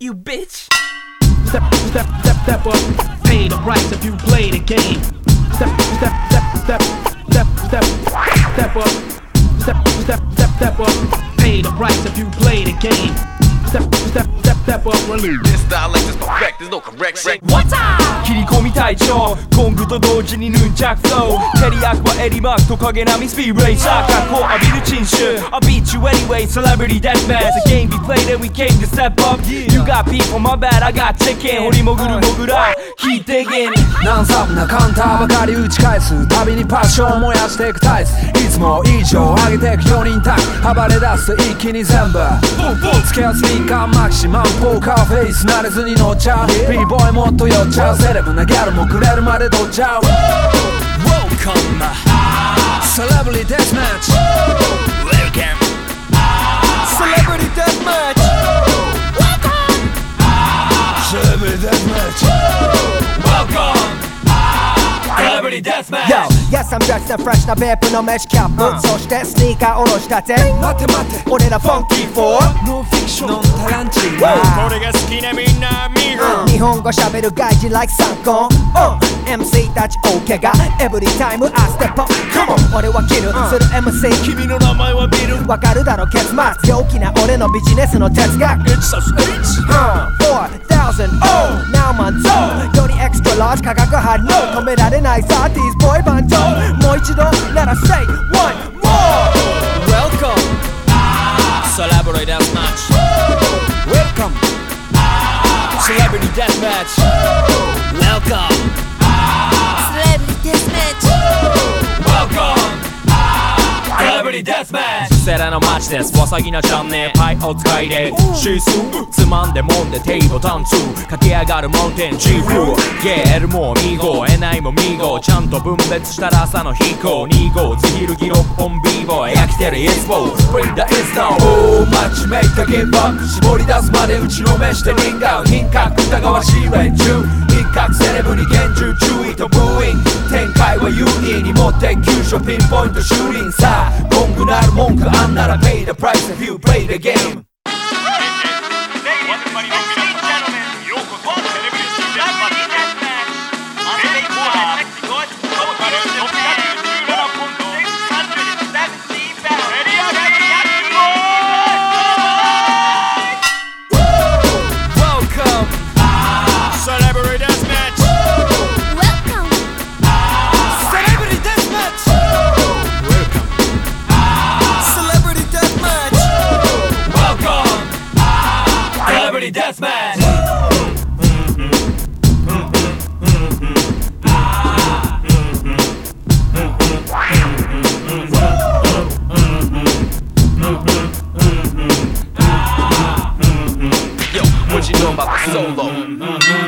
You bitch. Step, step, step, step up. Pay the price if you play the game. Step, step, step, step, step, step, step up. Step, step, step, step up. Pay the price if you play the game. Step, step, step, step up. This dialect is perfect. There's no correction. One time. 切り込み隊長コングと同時にヌンチャクフローテリアクはエリマークトカゲ並みスピーレイサー格好浴びる珍種 I beat you anyway celebrity death match The game we played and we came to step up You got people my bad I got chicken 掘りもぐるもぐら引いてけんンサブなカウンターばかり打ち返すたびにパッション燃やしていくタイプいつも以上上げていく4人タイ暴れ出すと一気に全部つけやスピーカーマキシマンポーカーフェイス慣れずに乗っちゃう B ボーイもっと寄っちゃうセレればもくれるまで取ちゃうセレブリーデスマッチセレブリーデスマッチセレブリーデスマッチなベープのメッシュキャップ、uh. そしてスニーカーおろしたて待て待て俺らファンキー4ノンフィクションノンタランチーが好きなみん日本語喋る外人 like 参考 MC たち大怪我 Every time I step up Come on 俺はキルする MC 君の名前はビルわかるだろ結末陽気な俺のビジネスの哲学 It's a speech 4000 Oh Now man so よりエクストラージ化学反応止められないサーティーズボイバンドもう一度なら Say one more Welcome ah. Celebrate as much Celebrity Deathmatch. ブリデスマッチセラの街ですわさぎなチャンネルパイを使いでシースーつまんでもんでテイボタンツー駆け上がるマウンテン G フューゲールもミーゴーえなもミーゴちゃんと分別したら朝の飛行2号ズヒルギロッポンビーボー焼きてるイスボースプリンダ the is d おーマッチメイクギンバップ絞り出すまで打ちのめしてリンガー品格疑わしい連中品格セレブに厳重注意とブーイ a union i motek use your pinpoint to shooting sa gongunar monk anara pay the price if you play the game celebrity death match. Yo, what you doing about the solo?